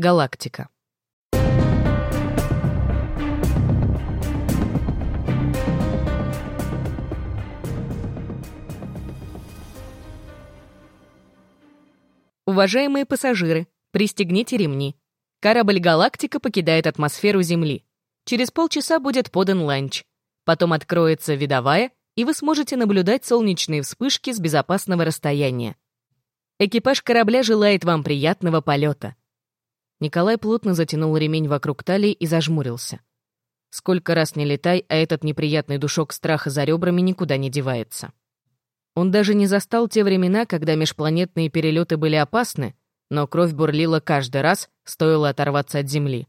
Галактика. Уважаемые пассажиры, пристегните ремни. Корабль «Галактика» покидает атмосферу Земли. Через полчаса будет подан ланч. Потом откроется видовая, и вы сможете наблюдать солнечные вспышки с безопасного расстояния. Экипаж корабля желает вам приятного полета. Николай плотно затянул ремень вокруг талии и зажмурился. Сколько раз не летай, а этот неприятный душок страха за ребрами никуда не девается. Он даже не застал те времена, когда межпланетные перелеты были опасны, но кровь бурлила каждый раз, стоило оторваться от Земли.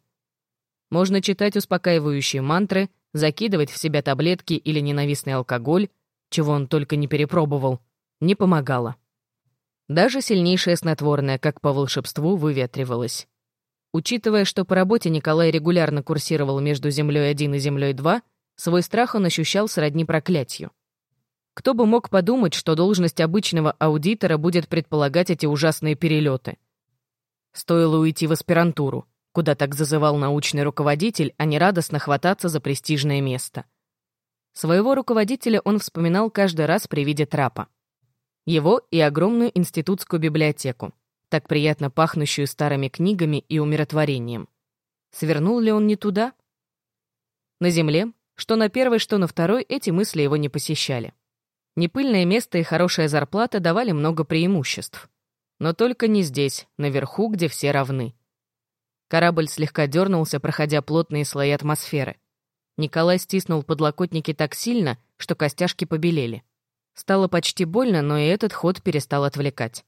Можно читать успокаивающие мантры, закидывать в себя таблетки или ненавистный алкоголь, чего он только не перепробовал, не помогало. Даже сильнейшее снотворное, как по волшебству, выветривалось. Учитывая, что по работе Николай регулярно курсировал между Землей-1 и Землей-2, свой страх он ощущал сродни проклятию. Кто бы мог подумать, что должность обычного аудитора будет предполагать эти ужасные перелеты? Стоило уйти в аспирантуру, куда так зазывал научный руководитель, а не радостно хвататься за престижное место. Своего руководителя он вспоминал каждый раз при виде трапа. Его и огромную институтскую библиотеку, так приятно пахнущую старыми книгами и умиротворением. Свернул ли он не туда? На земле, что на первой, что на второй, эти мысли его не посещали. Непыльное место и хорошая зарплата давали много преимуществ. Но только не здесь, наверху, где все равны. Корабль слегка дернулся, проходя плотные слои атмосферы. Николай стиснул подлокотники так сильно, что костяшки побелели. Стало почти больно, но и этот ход перестал отвлекать.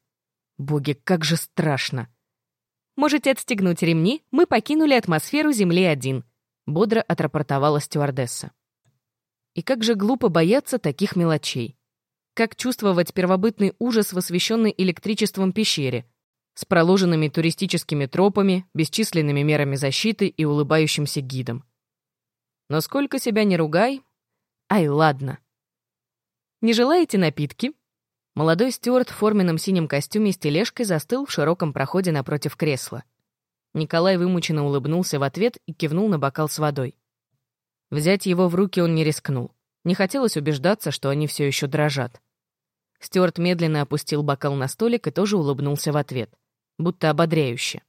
Боги, как же страшно! «Можете отстегнуть ремни, мы покинули атмосферу Земли-1», — бодро отрапортовала стюардесса. И как же глупо бояться таких мелочей. Как чувствовать первобытный ужас в освещенной электричеством пещере, с проложенными туристическими тропами, бесчисленными мерами защиты и улыбающимся гидом. Но сколько себя не ругай... Ай, ладно. Не желаете напитки? Молодой стюарт в форменном синем костюме с тележкой застыл в широком проходе напротив кресла. Николай вымученно улыбнулся в ответ и кивнул на бокал с водой. Взять его в руки он не рискнул. Не хотелось убеждаться, что они все еще дрожат. Стюарт медленно опустил бокал на столик и тоже улыбнулся в ответ, будто ободряюще.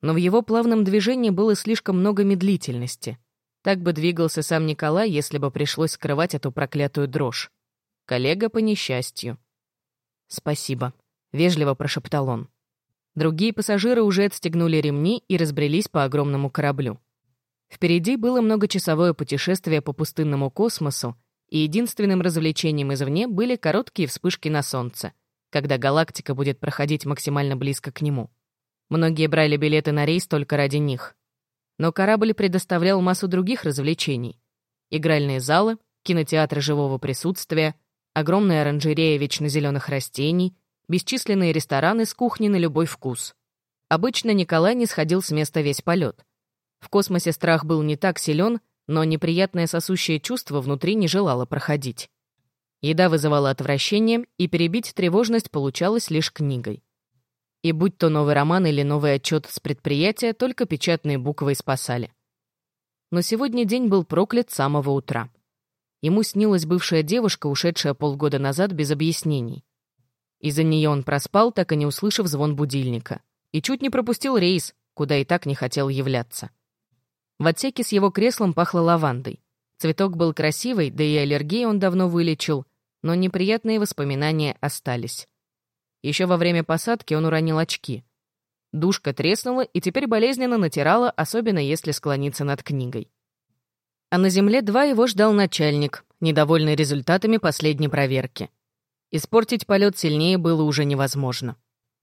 Но в его плавном движении было слишком много медлительности. Так бы двигался сам Николай, если бы пришлось скрывать эту проклятую дрожь. Коллега по несчастью. «Спасибо», — вежливо прошептал он. Другие пассажиры уже отстегнули ремни и разбрелись по огромному кораблю. Впереди было многочасовое путешествие по пустынному космосу, и единственным развлечением извне были короткие вспышки на Солнце, когда галактика будет проходить максимально близко к нему. Многие брали билеты на рейс только ради них. Но корабль предоставлял массу других развлечений. Игральные залы, кинотеатры живого присутствия, огромная оранжерея вечно зеленых растений, бесчисленные рестораны с кухней на любой вкус. Обычно Николай не сходил с места весь полет. В космосе страх был не так силен, но неприятное сосущее чувство внутри не желало проходить. Еда вызывала отвращение, и перебить тревожность получалось лишь книгой. И будь то новый роман или новый отчет с предприятия, только печатные буквы спасали. Но сегодня день был проклят с самого утра. Ему снилась бывшая девушка, ушедшая полгода назад без объяснений. Из-за нее он проспал, так и не услышав звон будильника. И чуть не пропустил рейс, куда и так не хотел являться. В отсеке с его креслом пахло лавандой. Цветок был красивый, да и аллергию он давно вылечил, но неприятные воспоминания остались. Еще во время посадки он уронил очки. Душка треснула и теперь болезненно натирала, особенно если склониться над книгой. А на земле два его ждал начальник, недовольный результатами последней проверки. Испортить полет сильнее было уже невозможно.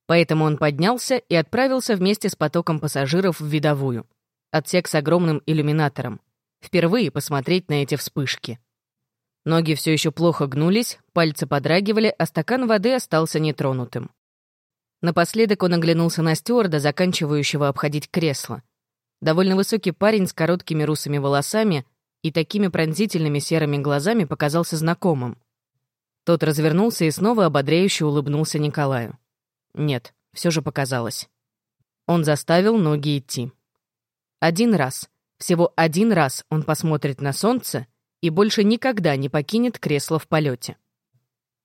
Поэтому он поднялся и отправился вместе с потоком пассажиров в видовую — Отсек с огромным иллюминатором. Впервые посмотреть на эти вспышки. Ноги все еще плохо гнулись, пальцы подрагивали, а стакан воды остался нетронутым. Напоследок он оглянулся на стюарда, заканчивающего обходить кресло. Довольно высокий парень с короткими русыми волосами и такими пронзительными серыми глазами показался знакомым. Тот развернулся и снова ободряюще улыбнулся Николаю. Нет, все же показалось. Он заставил ноги идти. Один раз, всего один раз он посмотрит на солнце и больше никогда не покинет кресло в полете.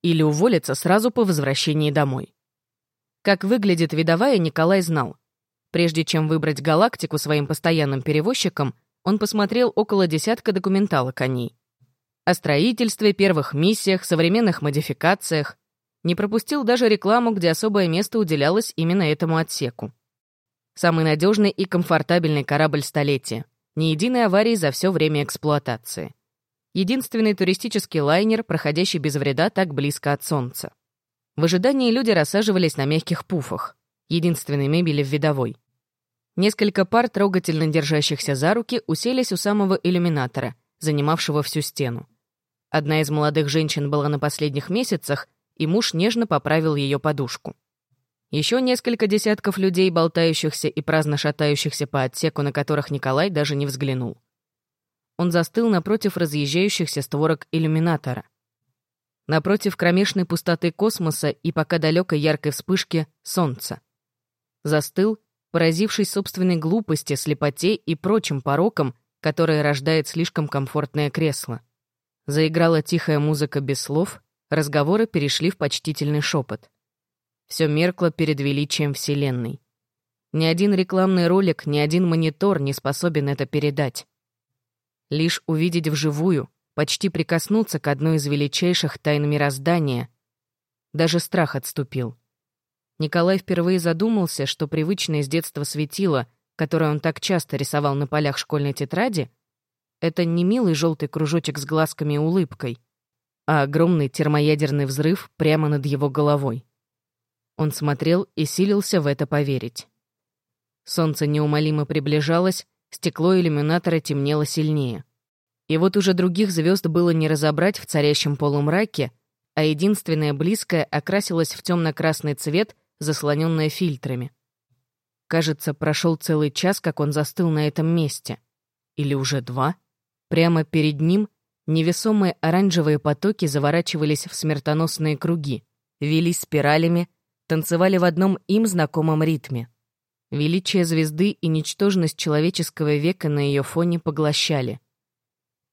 Или уволится сразу по возвращении домой. Как выглядит видовая, Николай знал. Прежде чем выбрать галактику своим постоянным перевозчиком, он посмотрел около десятка документалок о ней. О строительстве, первых миссиях, современных модификациях. Не пропустил даже рекламу, где особое место уделялось именно этому отсеку. Самый надежный и комфортабельный корабль столетия. Ни единой аварии за все время эксплуатации. Единственный туристический лайнер, проходящий без вреда так близко от Солнца. В ожидании люди рассаживались на мягких пуфах, единственной мебели в видовой. Несколько пар, трогательно держащихся за руки, уселись у самого иллюминатора, занимавшего всю стену. Одна из молодых женщин была на последних месяцах, и муж нежно поправил ее подушку. Еще несколько десятков людей, болтающихся и праздно шатающихся по отсеку, на которых Николай даже не взглянул. Он застыл напротив разъезжающихся створок иллюминатора. Напротив кромешной пустоты космоса и пока далекой яркой вспышки солнца. Застыл, поразившись собственной глупости, слепоте и прочим порокам, которые рождает слишком комфортное кресло. Заиграла тихая музыка без слов, разговоры перешли в почтительный шепот. Все меркло перед величием Вселенной. Ни один рекламный ролик, ни один монитор не способен это передать. Лишь увидеть вживую, почти прикоснуться к одной из величайших тайн мироздания. Даже страх отступил. Николай впервые задумался, что привычное с детства светило, которое он так часто рисовал на полях школьной тетради, это не милый желтый кружочек с глазками и улыбкой, а огромный термоядерный взрыв прямо над его головой. Он смотрел и силился в это поверить. Солнце неумолимо приближалось, стекло иллюминатора темнело сильнее. И вот уже других звезд было не разобрать в царящем полумраке, а единственное близкое окрасилось в темно-красный цвет, заслоненное фильтрами. Кажется, прошел целый час, как он застыл на этом месте. Или уже два. Прямо перед ним невесомые оранжевые потоки заворачивались в смертоносные круги, велись спиралями, танцевали в одном им знакомом ритме. Величие звезды и ничтожность человеческого века на ее фоне поглощали.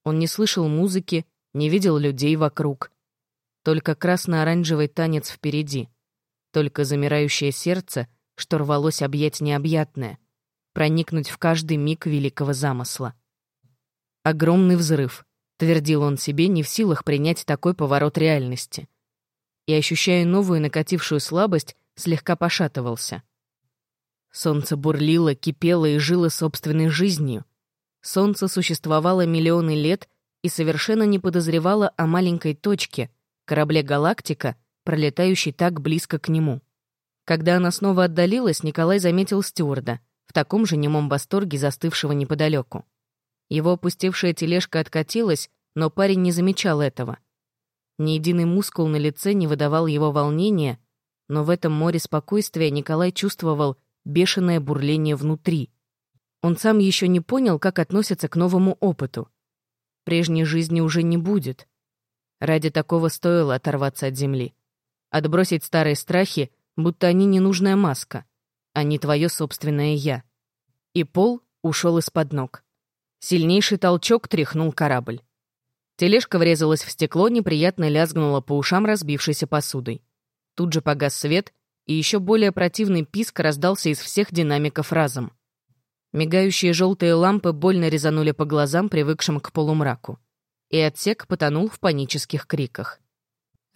Он не слышал музыки, не видел людей вокруг. Только красно-оранжевый танец впереди. Только замирающее сердце, что рвалось объять необъятное, проникнуть в каждый миг великого замысла. Огромный взрыв, твердил он себе, не в силах принять такой поворот реальности — и, ощущая новую накатившую слабость, слегка пошатывался. Солнце бурлило, кипело и жило собственной жизнью. Солнце существовало миллионы лет и совершенно не подозревало о маленькой точке, корабле «Галактика», пролетающей так близко к нему. Когда она снова отдалилась, Николай заметил стюарда, в таком же немом восторге застывшего неподалеку. Его опустевшая тележка откатилась, но парень не замечал этого — ни единый мускул на лице не выдавал его волнения, но в этом море спокойствия Николай чувствовал бешеное бурление внутри. Он сам еще не понял, как относится к новому опыту. Прежней жизни уже не будет. Ради такого стоило оторваться от земли. Отбросить старые страхи, будто они ненужная маска, а не твое собственное «я». И пол ушел из-под ног. Сильнейший толчок тряхнул корабль. Тележка врезалась в стекло, неприятно лязгнула по ушам разбившейся посудой. Тут же погас свет, и еще более противный писк раздался из всех динамиков разом. Мигающие желтые лампы больно резанули по глазам, привыкшим к полумраку. И отсек потонул в панических криках.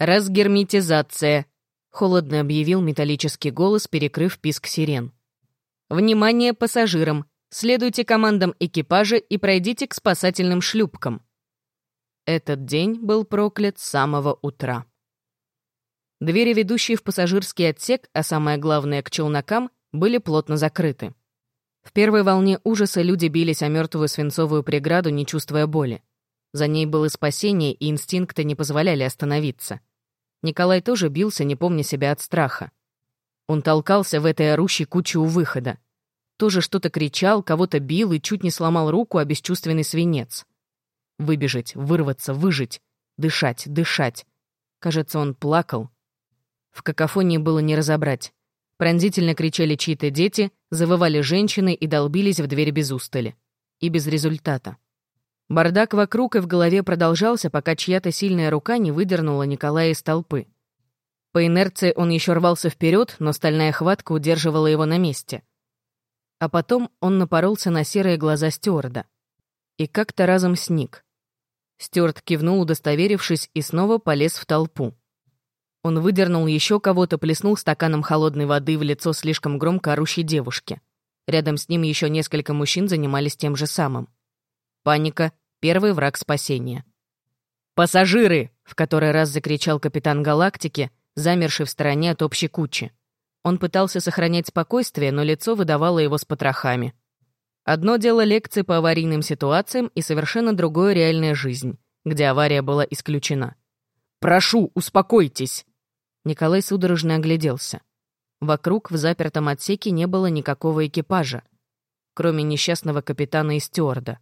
«Разгерметизация!» — холодно объявил металлический голос, перекрыв писк сирен. «Внимание пассажирам! Следуйте командам экипажа и пройдите к спасательным шлюпкам!» Этот день был проклят с самого утра. Двери, ведущие в пассажирский отсек, а самое главное, к челнокам, были плотно закрыты. В первой волне ужаса люди бились о мертвую свинцовую преграду, не чувствуя боли. За ней было спасение, и инстинкты не позволяли остановиться. Николай тоже бился, не помня себя от страха. Он толкался в этой орущей куче у выхода. Тоже что-то кричал, кого-то бил и чуть не сломал руку о бесчувственный свинец. Выбежать, вырваться, выжить, дышать, дышать. Кажется, он плакал. В какофонии было не разобрать. Пронзительно кричали чьи-то дети, завывали женщины и долбились в дверь без устали. И без результата. Бардак вокруг и в голове продолжался, пока чья-то сильная рука не выдернула Николая из толпы. По инерции он еще рвался вперед, но стальная хватка удерживала его на месте. А потом он напоролся на серые глаза стюарда. И как-то разом сник. Стюарт кивнул, удостоверившись, и снова полез в толпу. Он выдернул еще кого-то, плеснул стаканом холодной воды в лицо слишком громко орущей девушке. Рядом с ним еще несколько мужчин занимались тем же самым. Паника — первый враг спасения. «Пассажиры!» — в который раз закричал капитан галактики, замерший в стороне от общей кучи. Он пытался сохранять спокойствие, но лицо выдавало его с потрохами. Одно дело лекции по аварийным ситуациям и совершенно другое реальная жизнь, где авария была исключена. «Прошу, успокойтесь!» Николай судорожно огляделся. Вокруг в запертом отсеке не было никакого экипажа, кроме несчастного капитана и стюарда.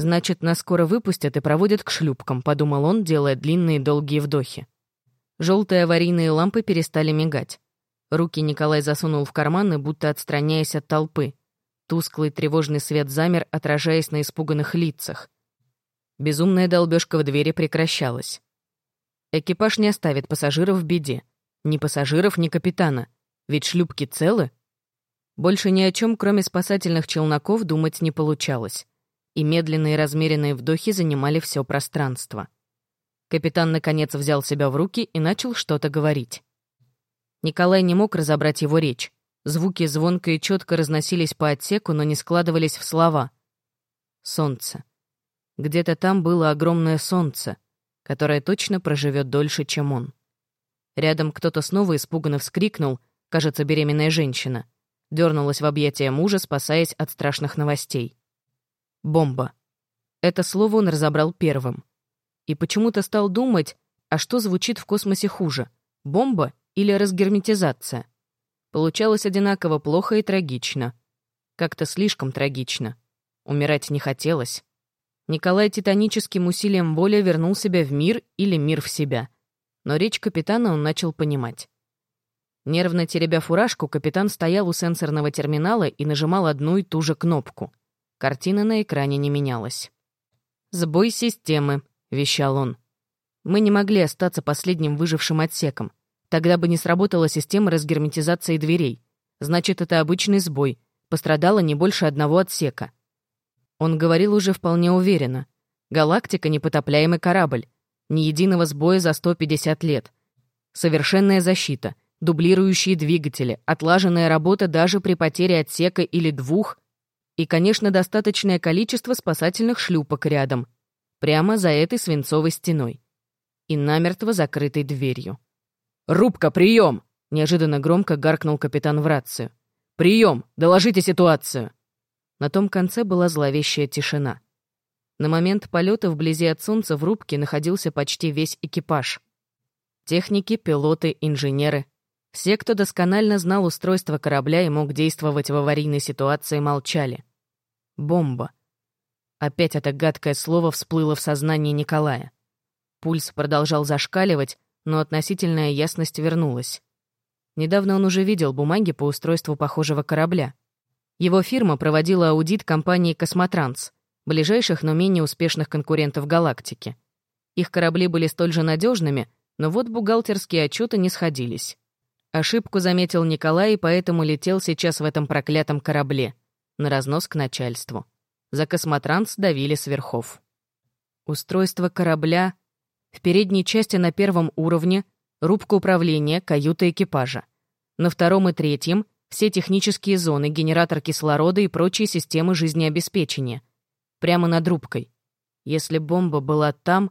«Значит, нас скоро выпустят и проводят к шлюпкам», — подумал он, делая длинные долгие вдохи. Желтые аварийные лампы перестали мигать. Руки Николай засунул в карманы, будто отстраняясь от толпы. Тусклый тревожный свет замер, отражаясь на испуганных лицах. Безумная долбежка в двери прекращалась. Экипаж не оставит пассажиров в беде. Ни пассажиров, ни капитана. Ведь шлюпки целы. Больше ни о чем, кроме спасательных челноков, думать не получалось. И медленные размеренные вдохи занимали все пространство. Капитан, наконец, взял себя в руки и начал что-то говорить. Николай не мог разобрать его речь. Звуки звонко и четко разносились по отсеку, но не складывались в слова. Солнце. Где-то там было огромное солнце — которая точно проживет дольше, чем он. Рядом кто-то снова испуганно вскрикнул, кажется, беременная женщина. Дернулась в объятия мужа, спасаясь от страшных новостей. Бомба. Это слово он разобрал первым. И почему-то стал думать, а что звучит в космосе хуже, бомба или разгерметизация? Получалось одинаково плохо и трагично. Как-то слишком трагично. Умирать не хотелось. Николай титаническим усилием воли вернул себя в мир или мир в себя. Но речь капитана он начал понимать. Нервно теребя фуражку, капитан стоял у сенсорного терминала и нажимал одну и ту же кнопку. Картина на экране не менялась. «Сбой системы», — вещал он. «Мы не могли остаться последним выжившим отсеком. Тогда бы не сработала система разгерметизации дверей. Значит, это обычный сбой. Пострадало не больше одного отсека. Он говорил уже вполне уверенно. «Галактика — непотопляемый корабль. Ни единого сбоя за 150 лет. Совершенная защита, дублирующие двигатели, отлаженная работа даже при потере отсека или двух и, конечно, достаточное количество спасательных шлюпок рядом, прямо за этой свинцовой стеной и намертво закрытой дверью. «Рубка, прием!» — неожиданно громко гаркнул капитан в рацию. «Прием! Доложите ситуацию!» На том конце была зловещая тишина. На момент полета вблизи от Солнца в рубке находился почти весь экипаж. Техники, пилоты, инженеры. Все, кто досконально знал устройство корабля и мог действовать в аварийной ситуации, молчали. Бомба. Опять это гадкое слово всплыло в сознании Николая. Пульс продолжал зашкаливать, но относительная ясность вернулась. Недавно он уже видел бумаги по устройству похожего корабля. Его фирма проводила аудит компании «Космотранс», ближайших, но менее успешных конкурентов галактики. Их корабли были столь же надежными, но вот бухгалтерские отчеты не сходились. Ошибку заметил Николай и поэтому летел сейчас в этом проклятом корабле, на разнос к начальству. За «Космотранс» давили сверхов. Устройство корабля в передней части на первом уровне, рубка управления, каюта экипажа. На втором и третьем все технические зоны, генератор кислорода и прочие системы жизнеобеспечения. Прямо над рубкой. Если бомба была там...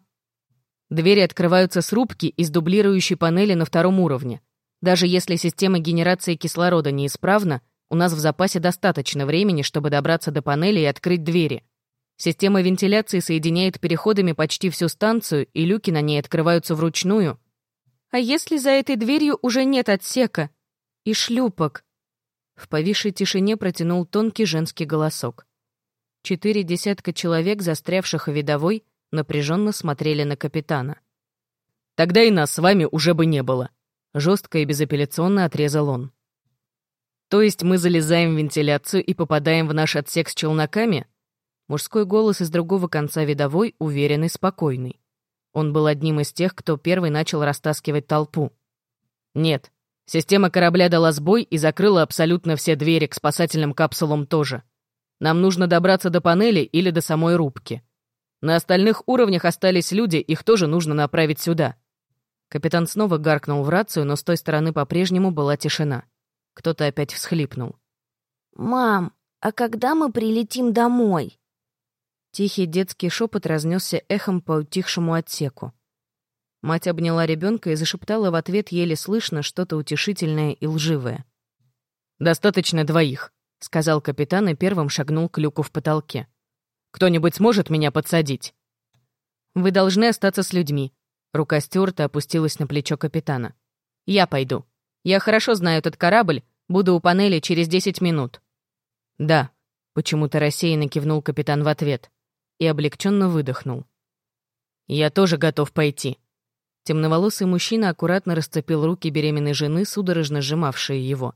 Двери открываются с рубки из дублирующей панели на втором уровне. Даже если система генерации кислорода неисправна, у нас в запасе достаточно времени, чтобы добраться до панели и открыть двери. Система вентиляции соединяет переходами почти всю станцию, и люки на ней открываются вручную. А если за этой дверью уже нет отсека? И шлюпок? В повисшей тишине протянул тонкий женский голосок. Четыре десятка человек, застрявших в видовой, напряженно смотрели на капитана. «Тогда и нас с вами уже бы не было», — жестко и безапелляционно отрезал он. То есть мы залезаем в вентиляцию и попадаем в наш отсек с челноками? Мужской голос из другого конца видовой, уверенный, спокойный. Он был одним из тех, кто первый начал растаскивать толпу. Нет, система корабля дала сбой и закрыла абсолютно все двери к спасательным капсулам тоже. Нам нужно добраться до панели или до самой рубки. На остальных уровнях остались люди, их тоже нужно направить сюда. Капитан снова гаркнул в рацию, но с той стороны по-прежнему была тишина. Кто-то опять всхлипнул. «Мам, а когда мы прилетим домой?» Тихий детский шепот разнесся эхом по утихшему отсеку. Мать обняла ребенка и зашептала в ответ еле слышно что-то утешительное и лживое. «Достаточно двоих», — сказал капитан и первым шагнул к люку в потолке. «Кто-нибудь сможет меня подсадить?» «Вы должны остаться с людьми». Рука Стюарта опустилась на плечо капитана. «Я пойду. Я хорошо знаю этот корабль, буду у панели через десять минут». «Да», — почему-то рассеянно кивнул капитан в ответ и облегченно выдохнул. «Я тоже готов пойти». Темноволосый мужчина аккуратно расцепил руки беременной жены, судорожно сжимавшие его.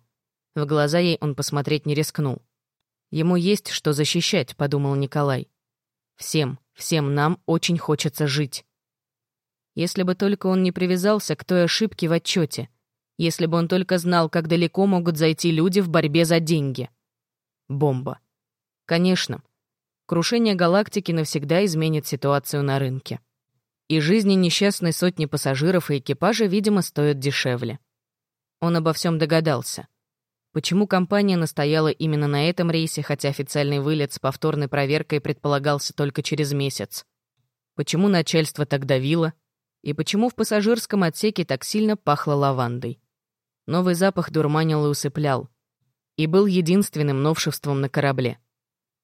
В глаза ей он посмотреть не рискнул. «Ему есть что защищать», — подумал Николай. «Всем, всем нам очень хочется жить». Если бы только он не привязался к той ошибке в отчете, если бы он только знал, как далеко могут зайти люди в борьбе за деньги. Бомба. Конечно, крушение галактики навсегда изменит ситуацию на рынке. И жизни несчастной сотни пассажиров и экипажа, видимо, стоят дешевле. Он обо всем догадался. Почему компания настояла именно на этом рейсе, хотя официальный вылет с повторной проверкой предполагался только через месяц? Почему начальство так давило? И почему в пассажирском отсеке так сильно пахло лавандой? Новый запах дурманил и усыплял. И был единственным новшеством на корабле.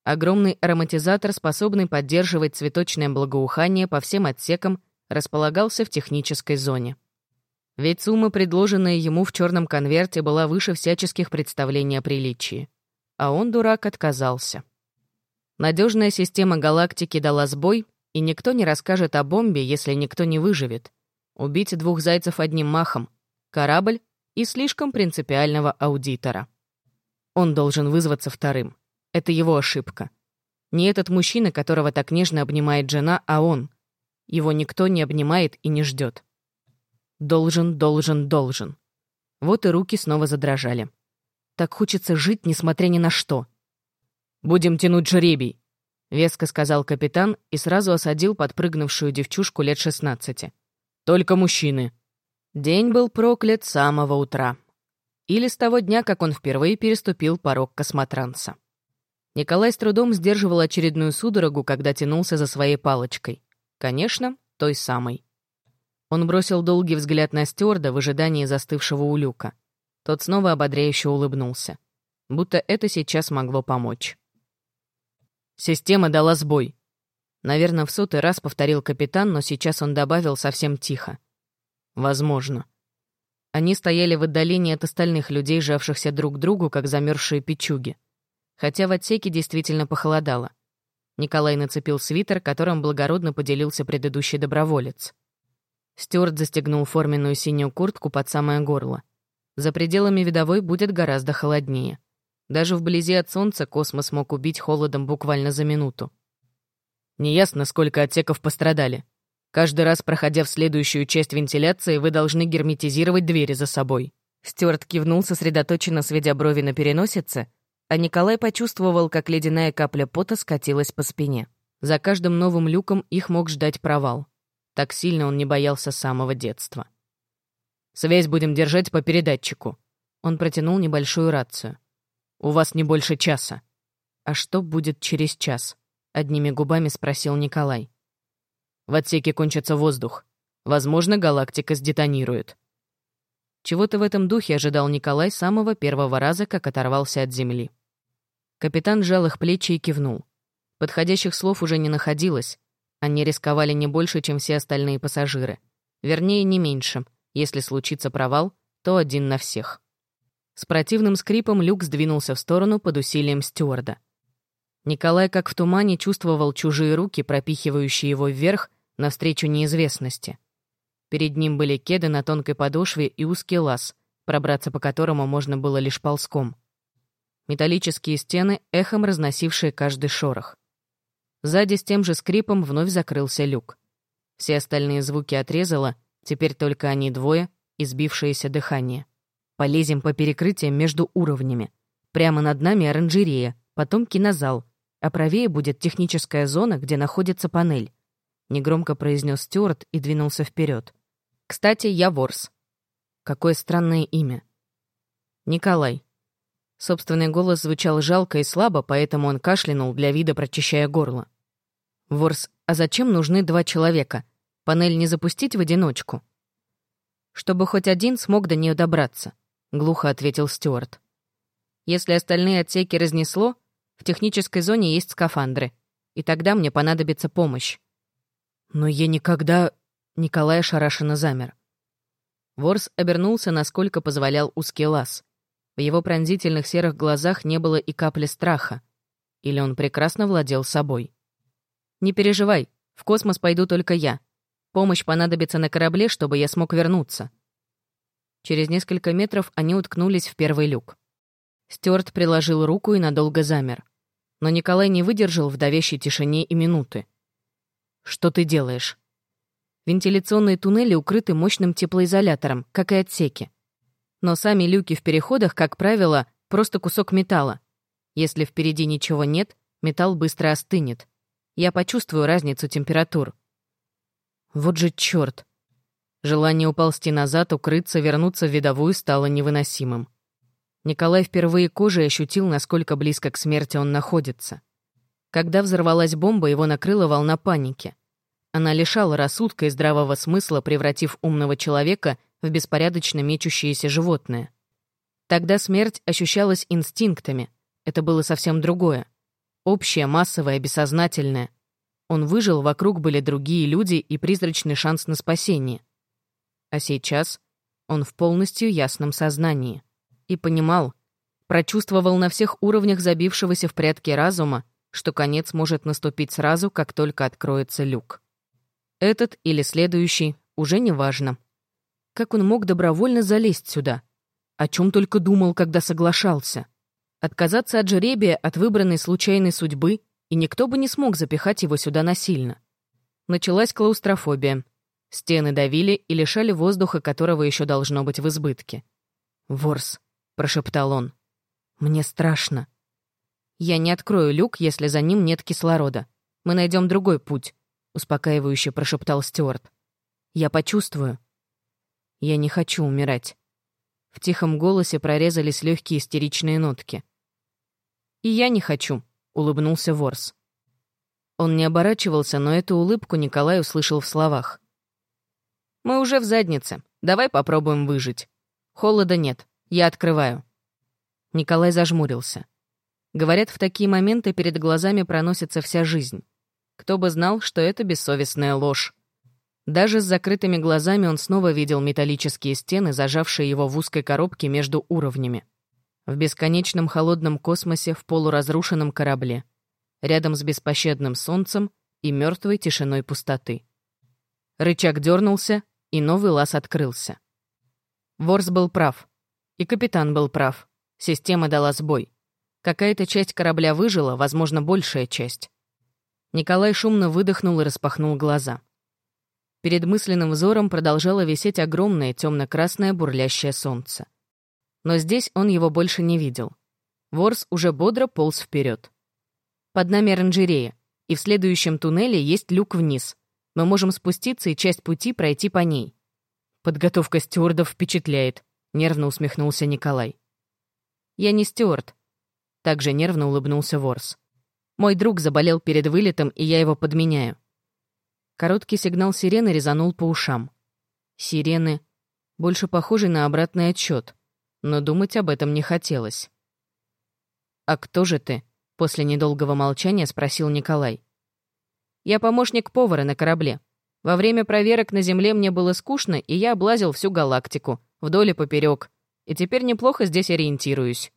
Огромный ароматизатор, способный поддерживать цветочное благоухание по всем отсекам, располагался в технической зоне. Ведь сумма, предложенная ему в черном конверте, была выше всяческих представлений о приличии. А он, дурак, отказался. Надежная система галактики дала сбой, и никто не расскажет о бомбе, если никто не выживет. Убить двух зайцев одним махом. Корабль и слишком принципиального аудитора. Он должен вызваться вторым. Это его ошибка. Не этот мужчина, которого так нежно обнимает жена, а он. Его никто не обнимает и не ждет. Должен, должен, должен. Вот и руки снова задрожали. Так хочется жить, несмотря ни на что. «Будем тянуть жребий», — веско сказал капитан и сразу осадил подпрыгнувшую девчушку лет шестнадцати. «Только мужчины». День был проклят с самого утра. Или с того дня, как он впервые переступил порог космотранса. Николай с трудом сдерживал очередную судорогу, когда тянулся за своей палочкой. Конечно, той самой. Он бросил долгий взгляд на стюарда в ожидании застывшего у люка. Тот снова ободряюще улыбнулся. Будто это сейчас могло помочь. Система дала сбой. Наверное, в сотый раз повторил капитан, но сейчас он добавил совсем тихо. Возможно. Они стояли в отдалении от остальных людей, жавшихся друг к другу, как замерзшие печуги хотя в отсеке действительно похолодало. Николай нацепил свитер, которым благородно поделился предыдущий доброволец. Стюарт застегнул форменную синюю куртку под самое горло. За пределами видовой будет гораздо холоднее. Даже вблизи от солнца космос мог убить холодом буквально за минуту. Неясно, сколько отсеков пострадали. Каждый раз, проходя в следующую часть вентиляции, вы должны герметизировать двери за собой. Стюарт кивнул, сосредоточенно сведя брови на переносице, а Николай почувствовал, как ледяная капля пота скатилась по спине. За каждым новым люком их мог ждать провал. Так сильно он не боялся самого детства. «Связь будем держать по передатчику». Он протянул небольшую рацию. «У вас не больше часа». «А что будет через час?» — одними губами спросил Николай. «В отсеке кончится воздух. Возможно, галактика сдетонирует». Чего-то в этом духе ожидал Николай самого первого раза, как оторвался от Земли. Капитан сжал их плечи и кивнул. Подходящих слов уже не находилось. Они рисковали не больше, чем все остальные пассажиры. Вернее, не меньше. Если случится провал, то один на всех. С противным скрипом люк сдвинулся в сторону под усилием стюарда. Николай, как в тумане, чувствовал чужие руки, пропихивающие его вверх, навстречу неизвестности. Перед ним были кеды на тонкой подошве и узкий лаз, пробраться по которому можно было лишь ползком. Металлические стены, эхом разносившие каждый шорох. Сзади с тем же скрипом вновь закрылся люк. Все остальные звуки отрезало, теперь только они двое и сбившееся дыхание. Полезем по перекрытиям между уровнями. Прямо над нами оранжерея, потом кинозал, а правее будет техническая зона, где находится панель. Негромко произнес Стюарт и двинулся вперед. Кстати, я Ворс. Какое странное имя. Николай. Собственный голос звучал жалко и слабо, поэтому он кашлянул для вида, прочищая горло. «Ворс, а зачем нужны два человека? Панель не запустить в одиночку?» «Чтобы хоть один смог до нее добраться», — глухо ответил Стюарт. «Если остальные отсеки разнесло, в технической зоне есть скафандры, и тогда мне понадобится помощь». «Но я никогда...» — Николай ошарашенно замер. Ворс обернулся, насколько позволял узкий лаз. В его пронзительных серых глазах не было и капли страха. Или он прекрасно владел собой. «Не переживай, в космос пойду только я. Помощь понадобится на корабле, чтобы я смог вернуться». Через несколько метров они уткнулись в первый люк. Стюарт приложил руку и надолго замер. Но Николай не выдержал в давящей тишине и минуты. «Что ты делаешь?» Вентиляционные туннели укрыты мощным теплоизолятором, как и отсеки. Но сами люки в переходах, как правило, просто кусок металла. Если впереди ничего нет, металл быстро остынет. Я почувствую разницу температур. Вот же чёрт. Желание уползти назад, укрыться, вернуться в видовую стало невыносимым. Николай впервые кожей ощутил, насколько близко к смерти он находится. Когда взорвалась бомба, его накрыла волна паники. Она лишала рассудка и здравого смысла, превратив умного человека в беспорядочно мечущееся животное. Тогда смерть ощущалась инстинктами. Это было совсем другое. Общее, массовое, бессознательное. Он выжил, вокруг были другие люди и призрачный шанс на спасение. А сейчас он в полностью ясном сознании. И понимал, прочувствовал на всех уровнях забившегося в прятки разума, что конец может наступить сразу, как только откроется люк. Этот или следующий, уже не важно. Как он мог добровольно залезть сюда? О чем только думал, когда соглашался? Отказаться от жеребия, от выбранной случайной судьбы, и никто бы не смог запихать его сюда насильно. Началась клаустрофобия. Стены давили и лишали воздуха, которого еще должно быть в избытке. «Ворс», — прошептал он, — «мне страшно». «Я не открою люк, если за ним нет кислорода. Мы найдем другой путь», — успокаивающе прошептал Стюарт. «Я почувствую». Я не хочу умирать. В тихом голосе прорезались легкие истеричные нотки. «И я не хочу», — улыбнулся Ворс. Он не оборачивался, но эту улыбку Николай услышал в словах. «Мы уже в заднице. Давай попробуем выжить. Холода нет. Я открываю». Николай зажмурился. Говорят, в такие моменты перед глазами проносится вся жизнь. Кто бы знал, что это бессовестная ложь. Даже с закрытыми глазами он снова видел металлические стены, зажавшие его в узкой коробке между уровнями. В бесконечном холодном космосе в полуразрушенном корабле. Рядом с беспощадным солнцем и мертвой тишиной пустоты. Рычаг дернулся, и новый лаз открылся. Ворс был прав. И капитан был прав. Система дала сбой. Какая-то часть корабля выжила, возможно, большая часть. Николай шумно выдохнул и распахнул глаза. Перед мысленным взором продолжало висеть огромное темно-красное бурлящее солнце. Но здесь он его больше не видел. Ворс уже бодро полз вперед. Под нами оранжерея, и в следующем туннеле есть люк вниз. Мы можем спуститься и часть пути пройти по ней. Подготовка стюардов впечатляет, нервно усмехнулся Николай. Я не стюард. Также нервно улыбнулся Ворс. Мой друг заболел перед вылетом, и я его подменяю. Короткий сигнал сирены резанул по ушам. Сирены, больше похожий на обратный отчет, но думать об этом не хотелось. «А кто же ты?» — после недолгого молчания спросил Николай. «Я помощник повара на корабле. Во время проверок на Земле мне было скучно, и я облазил всю галактику, вдоль и поперек, и теперь неплохо здесь ориентируюсь».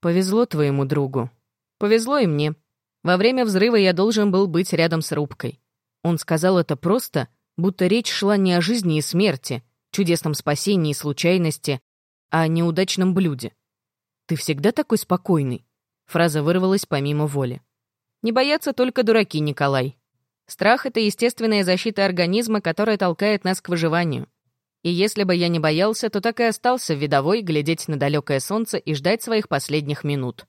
«Повезло твоему другу». «Повезло и мне. Во время взрыва я должен был быть рядом с рубкой. Он сказал это просто, будто речь шла не о жизни и смерти, чудесном спасении и случайности, а о неудачном блюде. «Ты всегда такой спокойный?» Фраза вырвалась помимо воли. «Не боятся только дураки, Николай. Страх — это естественная защита организма, которая толкает нас к выживанию. И если бы я не боялся, то так и остался в видовой глядеть на далекое солнце и ждать своих последних минут».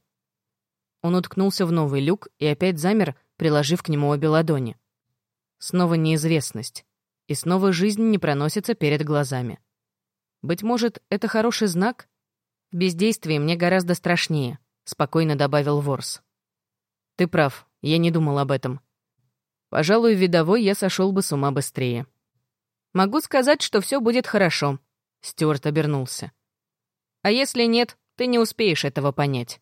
Он уткнулся в новый люк и опять замер, приложив к нему обе ладони. Снова неизвестность. И снова жизнь не проносится перед глазами. Быть может, это хороший знак? В бездействии мне гораздо страшнее, спокойно добавил Ворс. Ты прав, я не думал об этом. Пожалуй, видовой я сошел бы с ума быстрее. Могу сказать, что все будет хорошо. Стюарт обернулся. А если нет, ты не успеешь этого понять.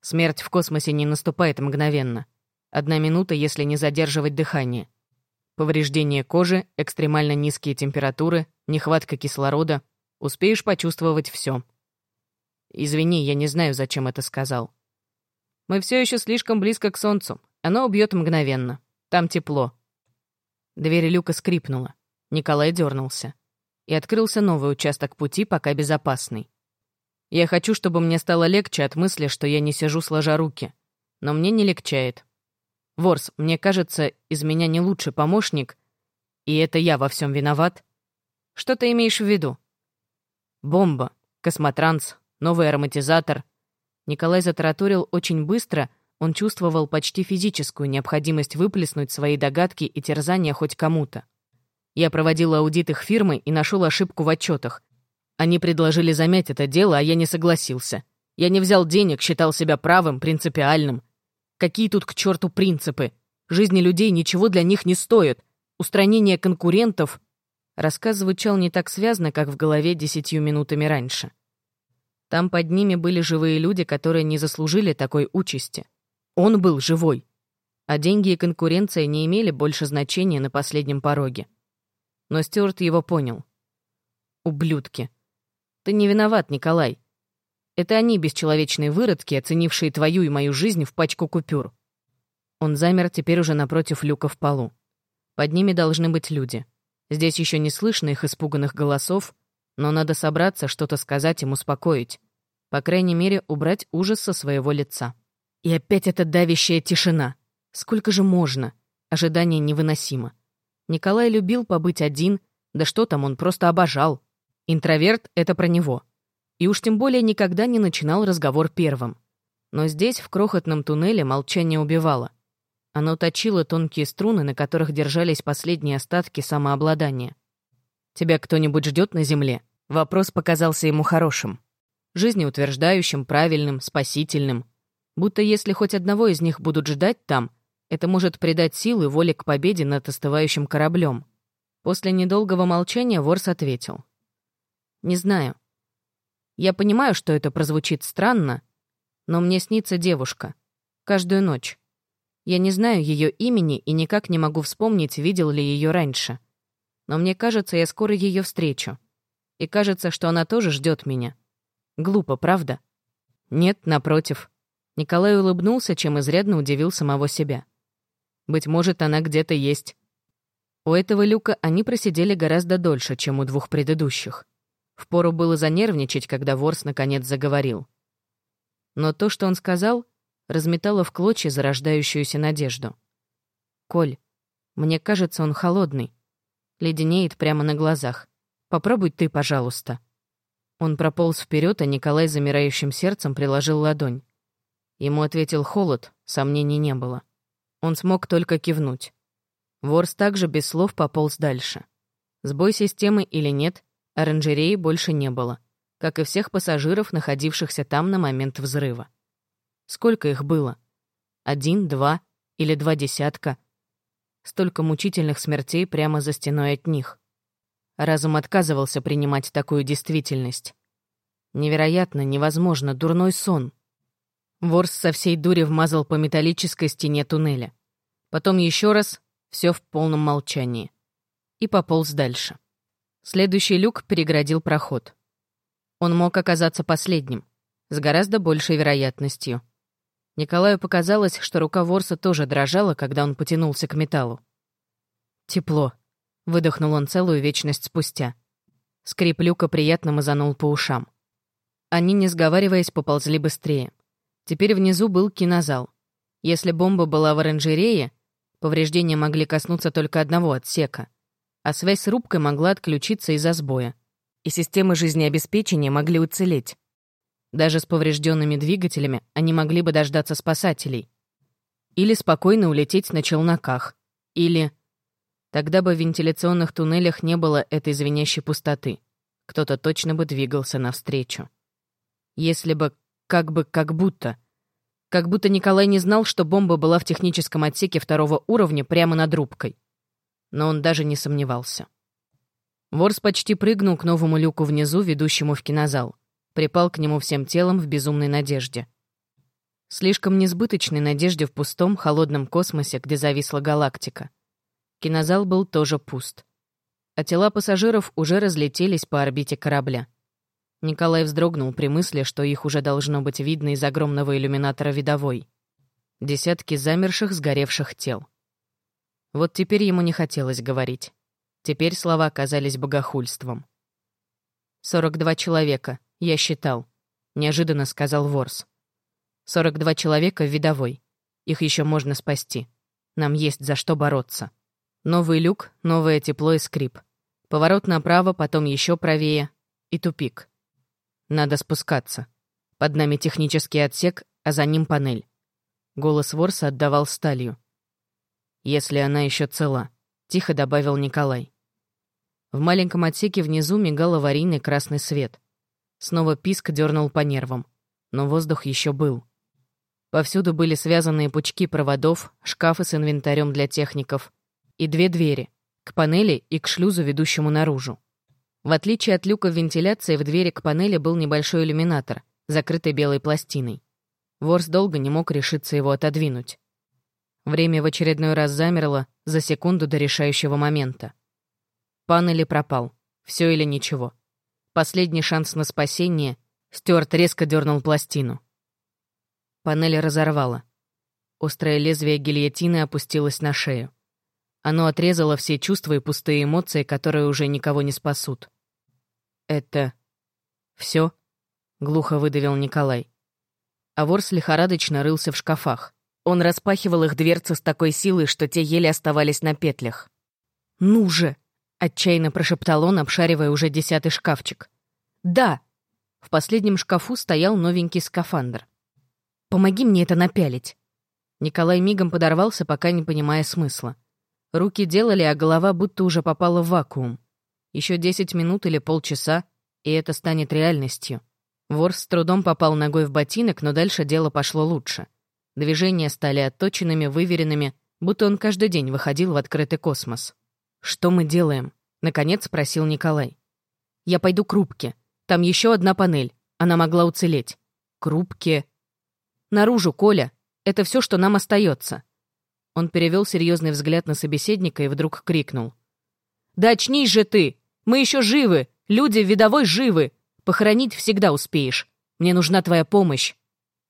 Смерть в космосе не наступает мгновенно. Одна минута, если не задерживать дыхание. Повреждение кожи, экстремально низкие температуры, нехватка кислорода. Успеешь почувствовать все. Извини, я не знаю, зачем это сказал. Мы все еще слишком близко к Солнцу. Оно убьет мгновенно. Там тепло. Дверь люка скрипнула. Николай дернулся. И открылся новый участок пути, пока безопасный. Я хочу, чтобы мне стало легче от мысли, что я не сижу сложа руки. Но мне не легчает. Ворс, мне кажется, из меня не лучший помощник, и это я во всем виноват. Что ты имеешь в виду? Бомба, космотранс, новый ароматизатор. Николай затараторил очень быстро, он чувствовал почти физическую необходимость выплеснуть свои догадки и терзания хоть кому-то. Я проводил аудит их фирмы и нашел ошибку в отчетах. Они предложили замять это дело, а я не согласился. Я не взял денег, считал себя правым, принципиальным. Какие тут к черту принципы? Жизни людей ничего для них не стоит. Устранение конкурентов... Рассказ звучал не так связно, как в голове десятью минутами раньше. Там под ними были живые люди, которые не заслужили такой участи. Он был живой. А деньги и конкуренция не имели больше значения на последнем пороге. Но Стюарт его понял. «Ублюдки. Ты не виноват, Николай. Это они, бесчеловечные выродки, оценившие твою и мою жизнь в пачку купюр. Он замер теперь уже напротив люка в полу. Под ними должны быть люди. Здесь еще не слышно их испуганных голосов, но надо собраться, что-то сказать им успокоить. По крайней мере, убрать ужас со своего лица. И опять эта давящая тишина. Сколько же можно? Ожидание невыносимо. Николай любил побыть один, да что там, он просто обожал. Интроверт — это про него и уж тем более никогда не начинал разговор первым. Но здесь, в крохотном туннеле, молчание убивало. Оно точило тонкие струны, на которых держались последние остатки самообладания. «Тебя кто-нибудь ждет на земле?» Вопрос показался ему хорошим. Жизнеутверждающим, правильным, спасительным. Будто если хоть одного из них будут ждать там, это может придать силы воли к победе над остывающим кораблем. После недолгого молчания Ворс ответил. «Не знаю. Я понимаю, что это прозвучит странно, но мне снится девушка. Каждую ночь. Я не знаю ее имени и никак не могу вспомнить, видел ли ее раньше. Но мне кажется, я скоро ее встречу. И кажется, что она тоже ждет меня. Глупо, правда? Нет, напротив. Николай улыбнулся, чем изрядно удивил самого себя. Быть может, она где-то есть. У этого люка они просидели гораздо дольше, чем у двух предыдущих. Впору было занервничать, когда Ворс наконец заговорил. Но то, что он сказал, разметало в клочья зарождающуюся надежду. «Коль, мне кажется, он холодный. Леденеет прямо на глазах. Попробуй ты, пожалуйста». Он прополз вперед, а Николай замирающим сердцем приложил ладонь. Ему ответил холод, сомнений не было. Он смог только кивнуть. Ворс также без слов пополз дальше. Сбой системы или нет, Оранжереи больше не было, как и всех пассажиров, находившихся там на момент взрыва. Сколько их было? Один, два или два десятка? Столько мучительных смертей прямо за стеной от них. Разум отказывался принимать такую действительность. Невероятно, невозможно, дурной сон. Ворс со всей дури вмазал по металлической стене туннеля. Потом еще раз, все в полном молчании. И пополз дальше. Следующий люк переградил проход. Он мог оказаться последним, с гораздо большей вероятностью. Николаю показалось, что рука Ворса тоже дрожала, когда он потянулся к металлу. «Тепло», — выдохнул он целую вечность спустя. Скрип люка приятно мазанул по ушам. Они, не сговариваясь, поползли быстрее. Теперь внизу был кинозал. Если бомба была в оранжерее, повреждения могли коснуться только одного отсека, а связь с рубкой могла отключиться из-за сбоя. И системы жизнеобеспечения могли уцелеть. Даже с поврежденными двигателями они могли бы дождаться спасателей. Или спокойно улететь на челноках. Или... Тогда бы в вентиляционных туннелях не было этой звенящей пустоты. Кто-то точно бы двигался навстречу. Если бы... Как бы... Как будто... Как будто Николай не знал, что бомба была в техническом отсеке второго уровня прямо над рубкой. Но он даже не сомневался. Ворс почти прыгнул к новому люку внизу, ведущему в кинозал припал к нему всем телом в безумной надежде. Слишком несбыточной надежде в пустом, холодном космосе, где зависла галактика. Кинозал был тоже пуст. А тела пассажиров уже разлетелись по орбите корабля. Николай вздрогнул при мысли, что их уже должно быть видно из огромного иллюминатора видовой. Десятки замерших, сгоревших тел. Вот теперь ему не хотелось говорить. Теперь слова казались богохульством. «Сорок два человека», «Я считал», — неожиданно сказал Ворс. «Сорок два человека в видовой. Их еще можно спасти. Нам есть за что бороться. Новый люк, новое тепло и скрип. Поворот направо, потом еще правее. И тупик. Надо спускаться. Под нами технический отсек, а за ним панель. Голос Ворса отдавал сталью. «Если она еще цела», — тихо добавил Николай. В маленьком отсеке внизу мигал аварийный красный свет. Снова писк дернул по нервам. Но воздух еще был. Повсюду были связанные пучки проводов, шкафы с инвентарем для техников и две двери — к панели и к шлюзу, ведущему наружу. В отличие от люка вентиляции, в двери к панели был небольшой иллюминатор, закрытый белой пластиной. Ворс долго не мог решиться его отодвинуть. Время в очередной раз замерло за секунду до решающего момента. Панели пропал. Все или ничего. Последний шанс на спасение. Стюарт резко дернул пластину. Панель разорвала. Острое лезвие гильотины опустилось на шею. Оно отрезало все чувства и пустые эмоции, которые уже никого не спасут. «Это... все?» — глухо выдавил Николай. А ворс лихорадочно рылся в шкафах. Он распахивал их дверцы с такой силой, что те еле оставались на петлях. «Ну же!» Отчаянно прошептал он, обшаривая уже десятый шкафчик. «Да!» В последнем шкафу стоял новенький скафандр. «Помоги мне это напялить!» Николай мигом подорвался, пока не понимая смысла. Руки делали, а голова будто уже попала в вакуум. Еще десять минут или полчаса, и это станет реальностью. Вор с трудом попал ногой в ботинок, но дальше дело пошло лучше. Движения стали отточенными, выверенными, будто он каждый день выходил в открытый космос. «Что мы делаем?» — наконец спросил Николай. «Я пойду к рубке. Там еще одна панель. Она могла уцелеть. К рубке...» «Наружу, Коля. Это все, что нам остается. Он перевел серьезный взгляд на собеседника и вдруг крикнул. «Да очнись же ты! Мы еще живы! Люди в видовой живы! Похоронить всегда успеешь. Мне нужна твоя помощь!»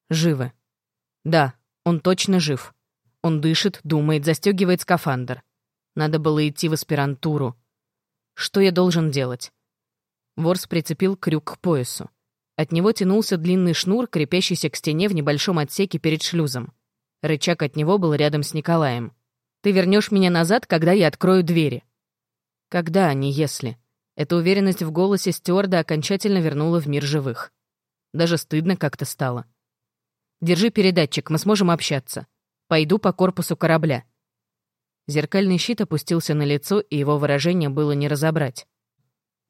«Живы. Да, он точно жив. Он дышит, думает, застегивает скафандр. Надо было идти в аспирантуру. Что я должен делать? Ворс прицепил крюк к поясу. От него тянулся длинный шнур, крепящийся к стене в небольшом отсеке перед шлюзом. Рычаг от него был рядом с Николаем. «Ты вернешь меня назад, когда я открою двери». Когда, а не если. Эта уверенность в голосе стюарда окончательно вернула в мир живых. Даже стыдно как-то стало. «Держи передатчик, мы сможем общаться. Пойду по корпусу корабля. Зеркальный щит опустился на лицо, и его выражение было не разобрать.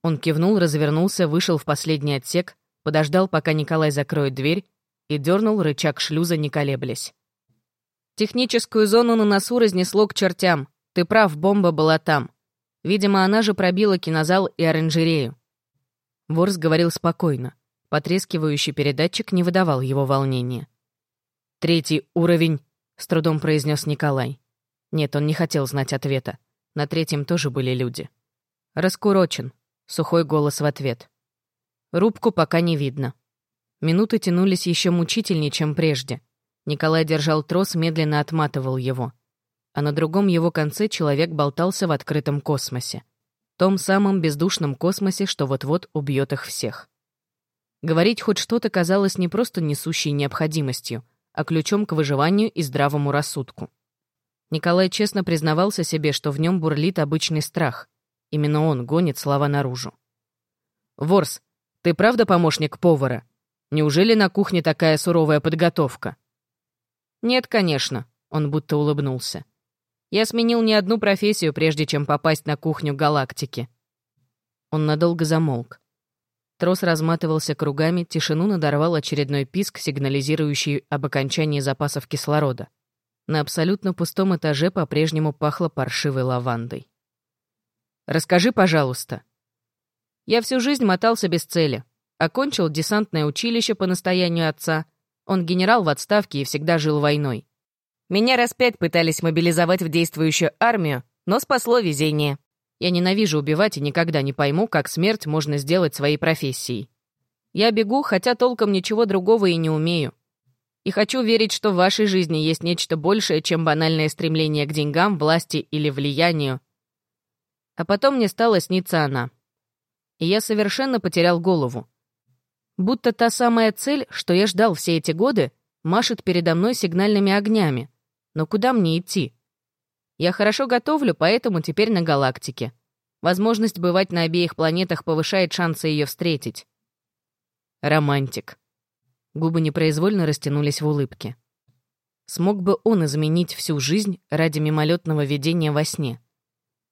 Он кивнул, развернулся, вышел в последний отсек, подождал, пока Николай закроет дверь, и дернул рычаг шлюза, не колеблясь. «Техническую зону на носу разнесло к чертям. Ты прав, бомба была там. Видимо, она же пробила кинозал и оранжерею». Ворс говорил спокойно. Потрескивающий передатчик не выдавал его волнения. «Третий уровень», — с трудом произнес Николай. Нет, он не хотел знать ответа. На третьем тоже были люди. «Раскурочен», — сухой голос в ответ. Рубку пока не видно. Минуты тянулись еще мучительнее, чем прежде. Николай держал трос, медленно отматывал его. А на другом его конце человек болтался в открытом космосе. Том самом бездушном космосе, что вот-вот убьет их всех. Говорить хоть что-то казалось не просто несущей необходимостью, а ключом к выживанию и здравому рассудку. Николай честно признавался себе, что в нем бурлит обычный страх. Именно он гонит слова наружу. «Ворс, ты правда помощник повара? Неужели на кухне такая суровая подготовка?» «Нет, конечно», — он будто улыбнулся. «Я сменил не одну профессию, прежде чем попасть на кухню галактики». Он надолго замолк. Трос разматывался кругами, тишину надорвал очередной писк, сигнализирующий об окончании запасов кислорода. На абсолютно пустом этаже по-прежнему пахло паршивой лавандой. «Расскажи, пожалуйста». Я всю жизнь мотался без цели. Окончил десантное училище по настоянию отца. Он генерал в отставке и всегда жил войной. Меня раз пять пытались мобилизовать в действующую армию, но спасло везение. Я ненавижу убивать и никогда не пойму, как смерть можно сделать своей профессией. Я бегу, хотя толком ничего другого и не умею. И хочу верить, что в вашей жизни есть нечто большее, чем банальное стремление к деньгам, власти или влиянию. А потом мне стала сниться она. И я совершенно потерял голову. Будто та самая цель, что я ждал все эти годы, машет передо мной сигнальными огнями. Но куда мне идти? Я хорошо готовлю, поэтому теперь на галактике. Возможность бывать на обеих планетах повышает шансы ее встретить. Романтик. Губы непроизвольно растянулись в улыбке. Смог бы он изменить всю жизнь ради мимолетного видения во сне?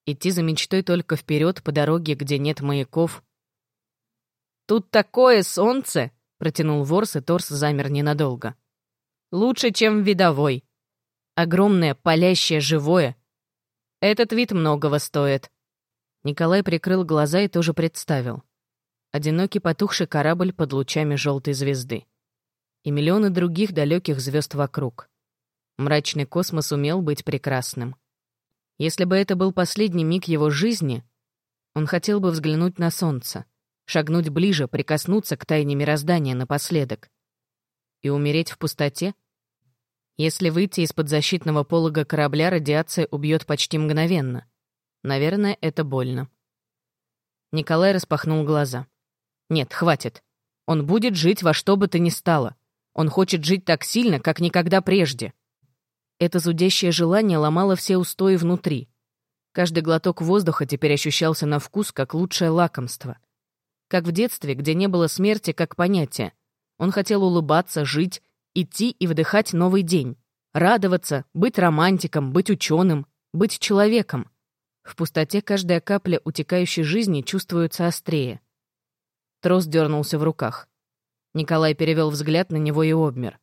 Идти за мечтой только вперед по дороге, где нет маяков? «Тут такое солнце!» — протянул ворс, и торс замер ненадолго. «Лучше, чем видовой. Огромное, палящее, живое. Этот вид многого стоит». Николай прикрыл глаза и тоже представил. Одинокий потухший корабль под лучами желтой звезды. И миллионы других далеких звезд вокруг. Мрачный космос умел быть прекрасным. Если бы это был последний миг его жизни, он хотел бы взглянуть на солнце, шагнуть ближе, прикоснуться к тайне мироздания напоследок. И умереть в пустоте — если выйти из-под защитного полога корабля, радиация убьет почти мгновенно. Наверное, это больно. Николай распахнул глаза. Нет, хватит. Он будет жить во что бы то ни стало. Он хочет жить так сильно, как никогда прежде. Это зудящее желание ломало все устои внутри. Каждый глоток воздуха теперь ощущался на вкус, как лучшее лакомство. Как в детстве, где не было смерти как понятия. Он хотел улыбаться, жить, идти и вдыхать новый день. Радоваться, быть романтиком, быть ученым, быть человеком. В пустоте каждая капля утекающей жизни чувствуется острее. Трос дернулся в руках. Николай перевел взгляд на него и обмер.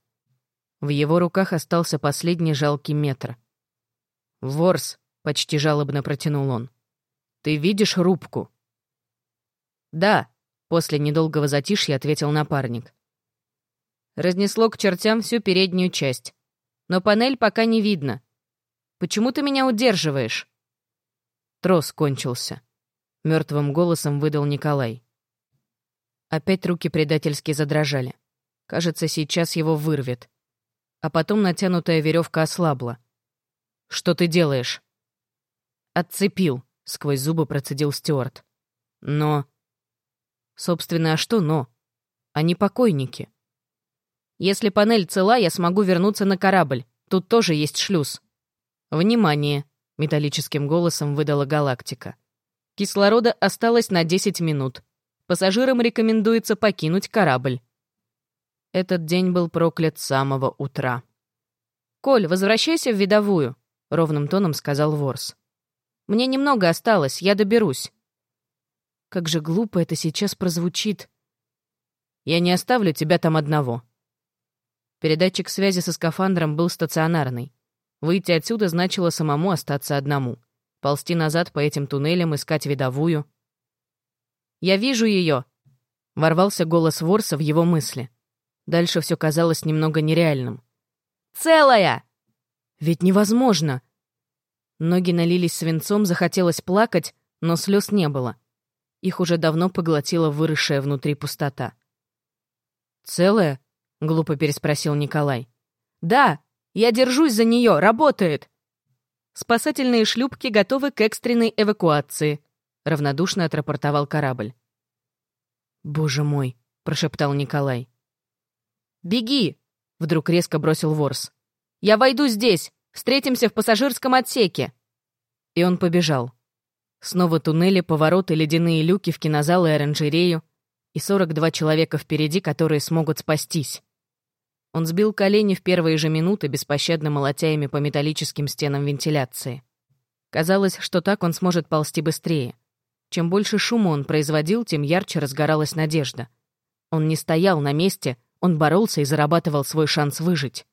В его руках остался последний жалкий метр. «Ворс», — почти жалобно протянул он, — «ты видишь рубку?» «Да», — после недолгого затишья ответил напарник. Разнесло к чертям всю переднюю часть. Но панель пока не видно. Почему ты меня удерживаешь?» Трос кончился. Мертвым голосом выдал Николай. Опять руки предательски задрожали. Кажется, сейчас его вырвет. А потом натянутая веревка ослабла. «Что ты делаешь?» «Отцепил», — сквозь зубы процедил Стюарт. «Но...» «Собственно, а что «но»? Они покойники. Если панель цела, я смогу вернуться на корабль. Тут тоже есть шлюз. Внимание, металлическим голосом выдала галактика. Кислорода осталось на 10 минут. Пассажирам рекомендуется покинуть корабль. Этот день был проклят с самого утра. «Коль, возвращайся в видовую», — ровным тоном сказал Ворс. «Мне немного осталось, я доберусь». Как же глупо это сейчас прозвучит. «Я не оставлю тебя там одного», Передатчик связи со скафандром был стационарный. Выйти отсюда значило самому остаться одному. Ползти назад по этим туннелям, искать видовую. «Я вижу ее!» — ворвался голос Ворса в его мысли. Дальше все казалось немного нереальным. «Целая!» «Ведь невозможно!» Ноги налились свинцом, захотелось плакать, но слез не было. Их уже давно поглотила выросшая внутри пустота. «Целая?» — глупо переспросил Николай. «Да, я держусь за нее, работает!» «Спасательные шлюпки готовы к экстренной эвакуации», — равнодушно отрапортовал корабль. «Боже мой!» прошептал Николай. «Беги!» — вдруг резко бросил Ворс. «Я войду здесь! Встретимся в пассажирском отсеке!» И он побежал. Снова туннели, повороты, ледяные люки в кинозал и оранжерею, и 42 человека впереди, которые смогут спастись. Он сбил колени в первые же минуты, беспощадно молотя ими по металлическим стенам вентиляции. Казалось, что так он сможет ползти быстрее. Чем больше шума он производил, тем ярче разгоралась надежда. Он не стоял на месте, он боролся и зарабатывал свой шанс выжить.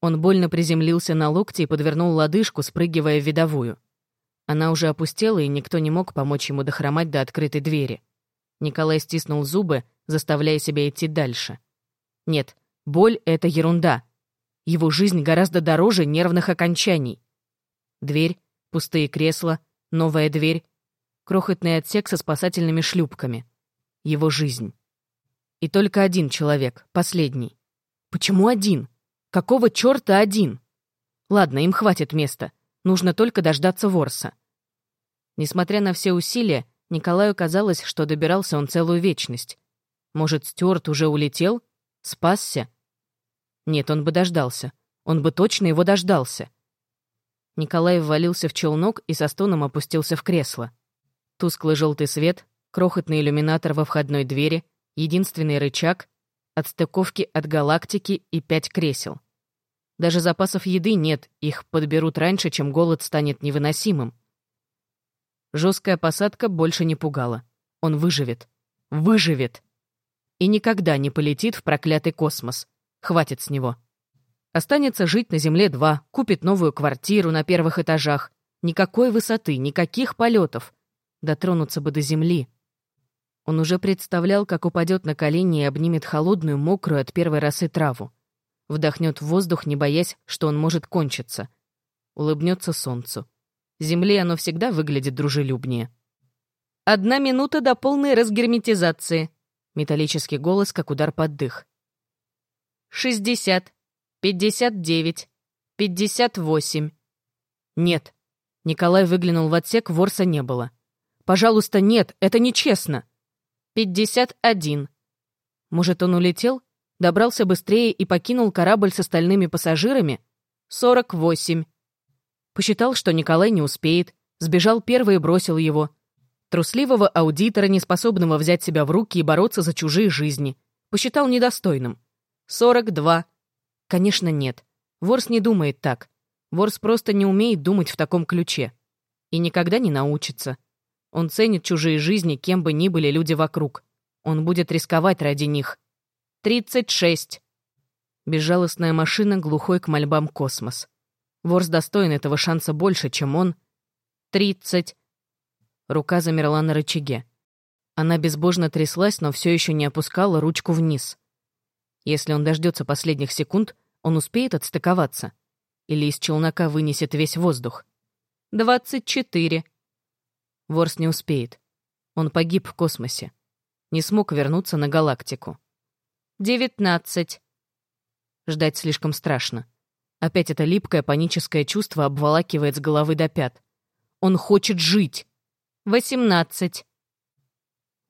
Он больно приземлился на локти и подвернул лодыжку, спрыгивая в видовую. Она уже опустела, и никто не мог помочь ему дохромать до открытой двери. Николай стиснул зубы, заставляя себя идти дальше. Нет, боль — это ерунда. Его жизнь гораздо дороже нервных окончаний. Дверь, пустые кресла, новая дверь, крохотный отсек со спасательными шлюпками. Его жизнь. И только один человек, последний. Почему один? Какого черта один? Ладно, им хватит места. Нужно только дождаться Ворса. Несмотря на все усилия, Николаю казалось, что добирался он целую вечность. Может, Стюарт уже улетел? Спасся? Нет, он бы дождался. Он бы точно его дождался. Николай ввалился в челнок и со стоном опустился в кресло. Тусклый желтый свет, крохотный иллюминатор во входной двери, единственный рычаг, отстыковки от галактики и пять кресел. Даже запасов еды нет, их подберут раньше, чем голод станет невыносимым. Жесткая посадка больше не пугала. Он выживет. Выживет. И никогда не полетит в проклятый космос. Хватит с него. Останется жить на Земле-2, купит новую квартиру на первых этажах. Никакой высоты, никаких полетов. Дотронуться бы до Земли. Он уже представлял, как упадет на колени и обнимет холодную, мокрую от первой росы траву. Вдохнет воздух, не боясь, что он может кончиться. Улыбнется солнцу. Земле оно всегда выглядит дружелюбнее. «Одна минута до полной разгерметизации», — металлический голос, как удар под дых. «Шестьдесят, пятьдесят девять, пятьдесят восемь». «Нет». Николай выглянул в отсек, ворса не было. «Пожалуйста, нет, это нечестно». «Пятьдесят один». Может, он улетел? Добрался быстрее и покинул корабль с остальными пассажирами? «Сорок восемь». Посчитал, что Николай не успеет, сбежал первый и бросил его. Трусливого аудитора, неспособного взять себя в руки и бороться за чужие жизни. Посчитал недостойным. Сорок два. Конечно, нет. Ворс не думает так. Ворс просто не умеет думать в таком ключе. И никогда не научится. Он ценит чужие жизни, кем бы ни были люди вокруг. Он будет рисковать ради них. Тридцать шесть. Безжалостная машина, глухой к мольбам космос. Ворс достоин этого шанса больше, чем он. Тридцать. Рука замерла на рычаге. Она безбожно тряслась, но все еще не опускала ручку вниз. Если он дождется последних секунд, он успеет отстыковаться. Или из челнока вынесет весь воздух. Двадцать четыре. Ворс не успеет. Он погиб в космосе. Не смог вернуться на галактику. Девятнадцать. Ждать слишком страшно. Опять это липкое паническое чувство обволакивает с головы до пят. Он хочет жить. Восемнадцать.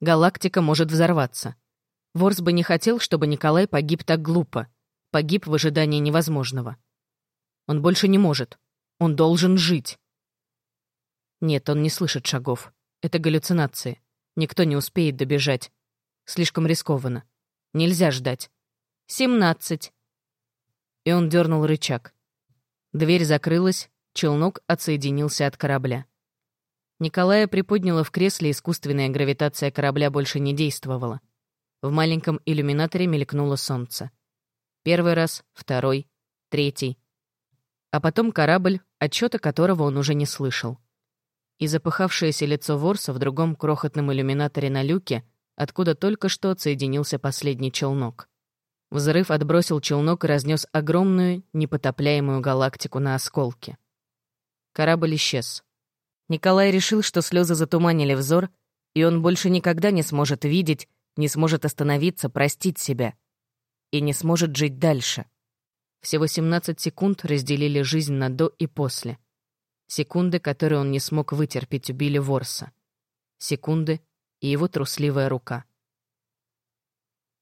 Галактика может взорваться. Ворс бы не хотел, чтобы Николай погиб так глупо. Погиб в ожидании невозможного. Он больше не может. Он должен жить. Нет, он не слышит шагов. Это галлюцинации. Никто не успеет добежать. Слишком рискованно. Нельзя ждать. Семнадцать и он дернул рычаг. Дверь закрылась, челнок отсоединился от корабля. Николая приподняла в кресле, искусственная гравитация корабля больше не действовала. В маленьком иллюминаторе мелькнуло солнце. Первый раз, второй, третий. А потом корабль, отчета которого он уже не слышал. И запыхавшееся лицо Ворса в другом крохотном иллюминаторе на люке, откуда только что отсоединился последний челнок. Взрыв отбросил челнок и разнес огромную, непотопляемую галактику на осколки. Корабль исчез. Николай решил, что слезы затуманили взор, и он больше никогда не сможет видеть, не сможет остановиться, простить себя. И не сможет жить дальше. Всего 17 секунд разделили жизнь на до и после. Секунды, которые он не смог вытерпеть, убили Ворса. Секунды и его трусливая рука.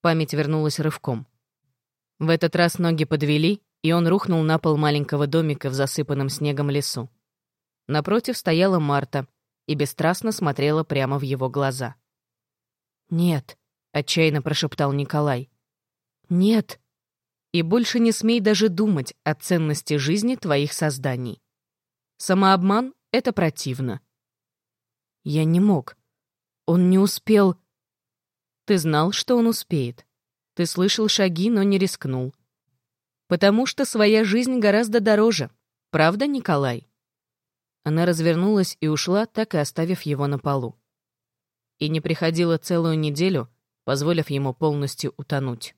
Память вернулась рывком. В этот раз ноги подвели, и он рухнул на пол маленького домика в засыпанном снегом лесу. Напротив стояла Марта и бесстрастно смотрела прямо в его глаза. «Нет», — отчаянно прошептал Николай. «Нет», и больше не смей даже думать о ценности жизни твоих созданий. Самообман — это противно. Я не мог. Он не успел. Ты знал, что он успеет. Ты слышал шаги, но не рискнул. Потому что своя жизнь гораздо дороже. Правда, Николай? Она развернулась и ушла, так и оставив его на полу. И не приходила целую неделю, позволив ему полностью утонуть.